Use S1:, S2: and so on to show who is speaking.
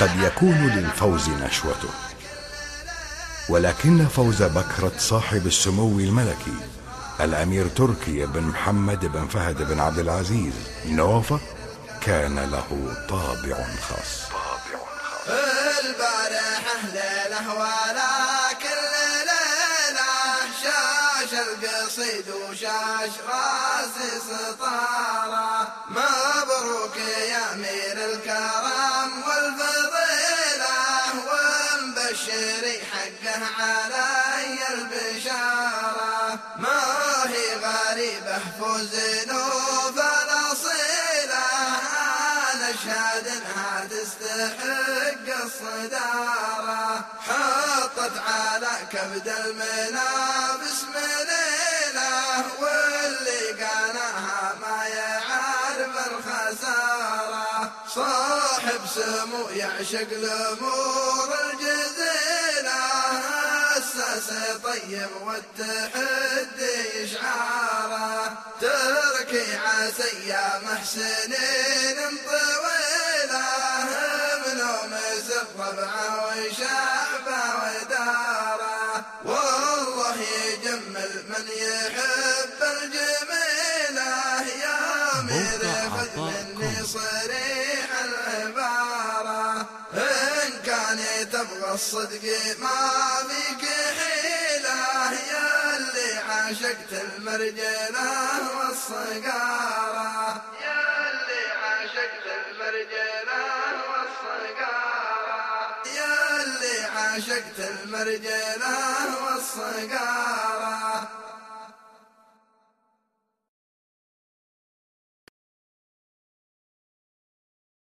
S1: قد يكون للفوز نشوته. ولكن فوز بكرة صاحب السمو الملكي الأمير تركي بن محمد بن فهد بن عبد العزيز. نوفا كان له طابع خاص.
S2: البارحة ليلة ولا كل ليلة شاش القصيد وشاش راسي سطارة مبروك يا أمير الكرم. ومبشري حقه علي البشارة. ما هي غريبة فوز نوف الأصيلة. أنا أشهد إنها تستحق الصدارة. حطت على كبد المنافس منيلة واللي قاناها ما يعرف الخسارة. صاحب سمو يعشق الأمور الجزيلة أسس طيب والتحدي إشعاره تركي عسى يا محسنين طويلة ابن مصر ربعه وشعبه وداره والله يجمل من يحب الجميلة يا مير خذ مني صريح تبغى الصدق ما فيك حيلة يا اللي عاشقت المرجلة والصقارة. يا اللي عاشقت المرجلة والصقارة. يا اللي عاشقت المرجلة والصقارة.